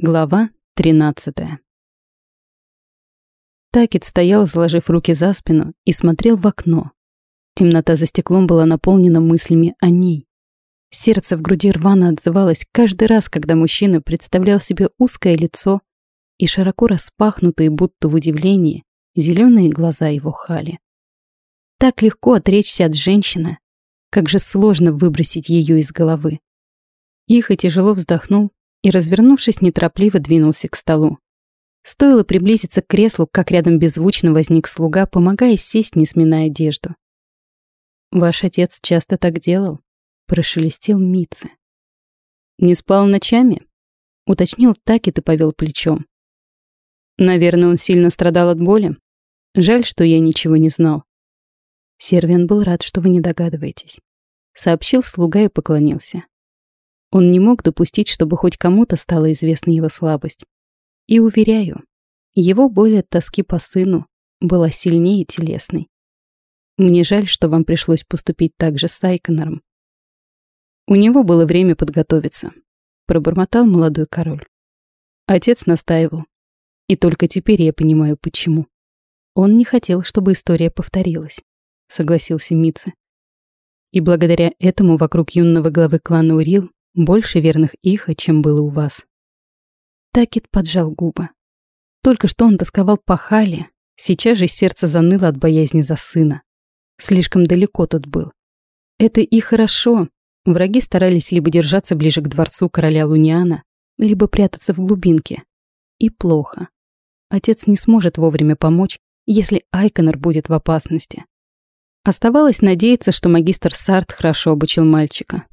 Глава 13 Такет стоял, сложив руки за спину, и смотрел в окно. Темнота за стеклом была наполнена мыслями о ней. Сердце в груди рвано отзывалось каждый раз, когда мужчина представлял себе узкое лицо и широко распахнутые, будто в удивлении, зеленые глаза его хали. Так легко отречься от женщины, как же сложно выбросить ее из головы. Ихо тяжело вздохнул и, развернувшись, неторопливо двинулся к столу. Стоило приблизиться к креслу, как рядом беззвучно возник слуга, помогая сесть, не сминая одежду. «Ваш отец часто так делал?» — прошелестел Митце. «Не спал ночами?» — уточнил Такет и повел плечом. «Наверное, он сильно страдал от боли. Жаль, что я ничего не знал». Сервиан был рад, что вы не догадываетесь. Сообщил слуга и поклонился. Он не мог допустить, чтобы хоть кому-то стала известна его слабость. И уверяю, его боль от тоски по сыну была сильнее телесной. Мне жаль, что вам пришлось поступить так же с Айконором. У него было время подготовиться, пробормотал молодой король. Отец настаивал. И только теперь я понимаю, почему. Он не хотел, чтобы история повторилась, согласился Митце. И благодаря этому вокруг юного главы клана Урил больше верных Иха, чем было у вас. Такет поджал губы. Только что он тосковал по Хале, сейчас же сердце заныло от боязни за сына. Слишком далеко тот был. Это и хорошо. Враги старались либо держаться ближе к дворцу короля Луниана, либо прятаться в глубинке. И плохо. Отец не сможет вовремя помочь, если Айконор будет в опасности. Оставалось надеяться, что магистр Сарт хорошо обучил мальчика.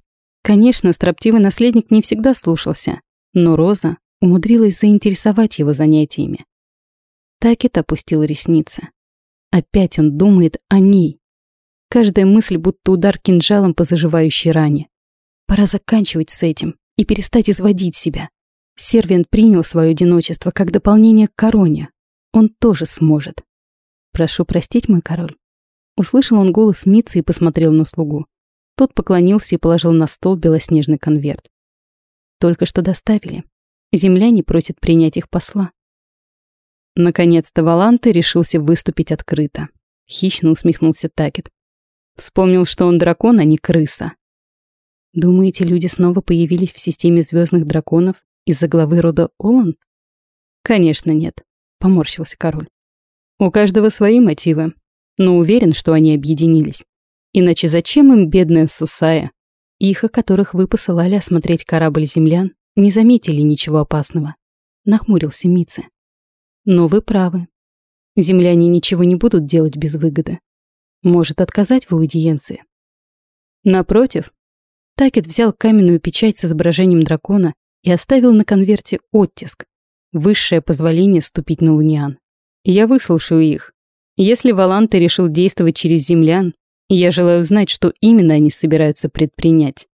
Конечно, строптивый наследник не всегда слушался, но Роза умудрилась заинтересовать его занятиями. Такет опустил ресницы. Опять он думает о ней. Каждая мысль будто удар кинжалом по заживающей ране. Пора заканчивать с этим и перестать изводить себя. Сервин принял свое одиночество как дополнение к короне. Он тоже сможет. «Прошу простить, мой король». Услышал он голос Митцы и посмотрел на слугу. Тот поклонился и положил на стол белоснежный конверт. Только что доставили. Земляне просят принять их посла. Наконец-то Валанте решился выступить открыто. Хищно усмехнулся Такет. Вспомнил, что он дракон, а не крыса. Думаете, люди снова появились в системе звездных драконов из-за главы рода Оланд? Конечно, нет, поморщился король. У каждого свои мотивы, но уверен, что они объединились. Иначе зачем им бедная Сусая? Их, о которых вы посылали осмотреть корабль землян, не заметили ничего опасного. Нахмурился Митце. Но вы правы. Земляне ничего не будут делать без выгоды. Может отказать в аудиенции. Напротив, Такет взял каменную печать с изображением дракона и оставил на конверте оттиск. Высшее позволение ступить на Луниан. Я выслушаю их. Если Валанте решил действовать через землян, я желаю знать, что именно они собираются предпринять.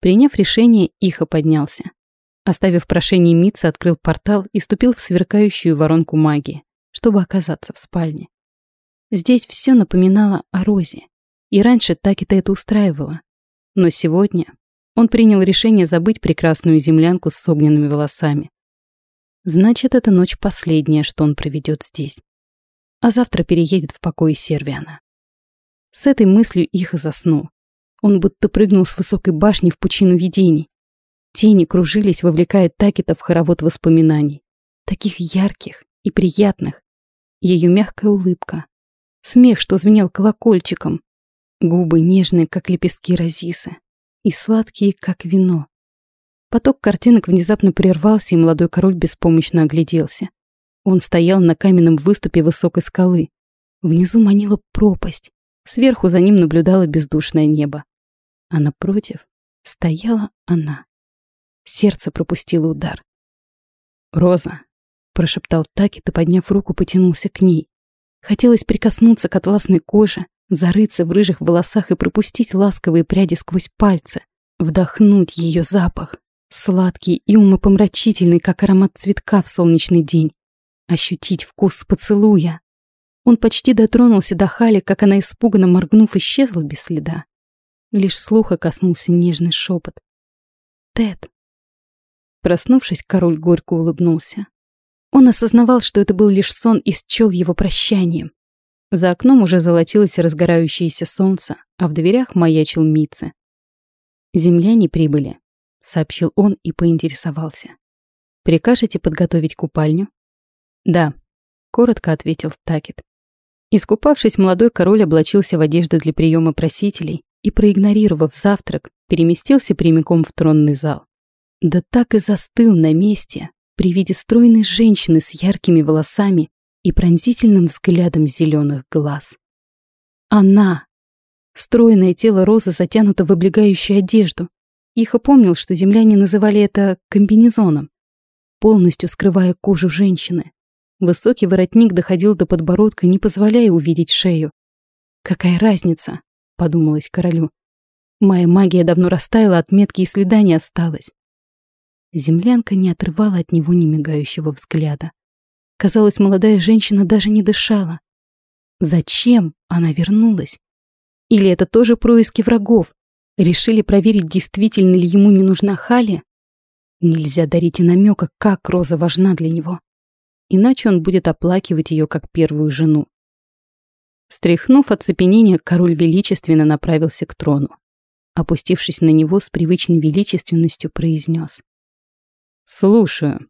Приняв решение, Иха поднялся. Оставив прошение Митца, открыл портал и ступил в сверкающую воронку магии, чтобы оказаться в спальне. Здесь все напоминало о Розе, и раньше так и то это устраивало. Но сегодня он принял решение забыть прекрасную землянку с огненными волосами. Значит, эта ночь последняя, что он проведет здесь. А завтра переедет в покой Сервиана. С этой мыслью их и заснул. Он будто прыгнул с высокой башни в пучину видений. Тени кружились, вовлекая Такета в хоровод воспоминаний. Таких ярких и приятных. Ее мягкая улыбка. Смех, что звенел колокольчиком. Губы нежные, как лепестки розисы. И сладкие, как вино. Поток картинок внезапно прервался, и молодой король беспомощно огляделся. Он стоял на каменном выступе высокой скалы. Внизу манила пропасть. Сверху за ним наблюдало бездушное небо. А напротив стояла она. Сердце пропустило удар. «Роза», — прошептал Такет и, подняв руку, потянулся к ней. Хотелось прикоснуться к атласной коже, зарыться в рыжих волосах и пропустить ласковые пряди сквозь пальцы, вдохнуть ее запах, сладкий и умопомрачительный, как аромат цветка в солнечный день, ощутить вкус поцелуя, он почти дотронулся до Хали, как она, испуганно моргнув, исчезла без следа. Лишь слуха коснулся нежный шепот. «Тед!» Проснувшись, король горько улыбнулся. Он осознавал, что это был лишь сон и счел его прощанием. За окном уже золотилось разгорающееся солнце, а в дверях маячил Митце. «Земляне прибыли», — сообщил он и поинтересовался. «Прикажете подготовить купальню?» «Да», — коротко ответил Такет. Искупавшись, молодой король облачился в одежды для приема просителей и, проигнорировав завтрак, переместился прямиком в тронный зал. Да так и застыл на месте при виде стройной женщины с яркими волосами и пронзительным взглядом зеленых глаз. Она! Стройное тело Розы затянуто в облегающую одежду. Их опомнил, что земляне называли это комбинезоном, полностью скрывая кожу женщины. Высокий воротник доходил до подбородка, не позволяя увидеть шею. «Какая разница?» — подумалось королю. «Моя магия давно растаяла, от метки и следа не осталось». Землянка не отрывала от него немигающего взгляда. Казалось, молодая женщина даже не дышала. Зачем она вернулась? Или это тоже происки врагов? Решили проверить, действительно ли ему не нужна Хали? Нельзя дарить и намека, как Роза важна для него иначе он будет оплакивать ее как первую жену. Стряхнув оцепенение, король величественно направился к трону. Опустившись на него с привычной величественностью, произнес. «Слушаю».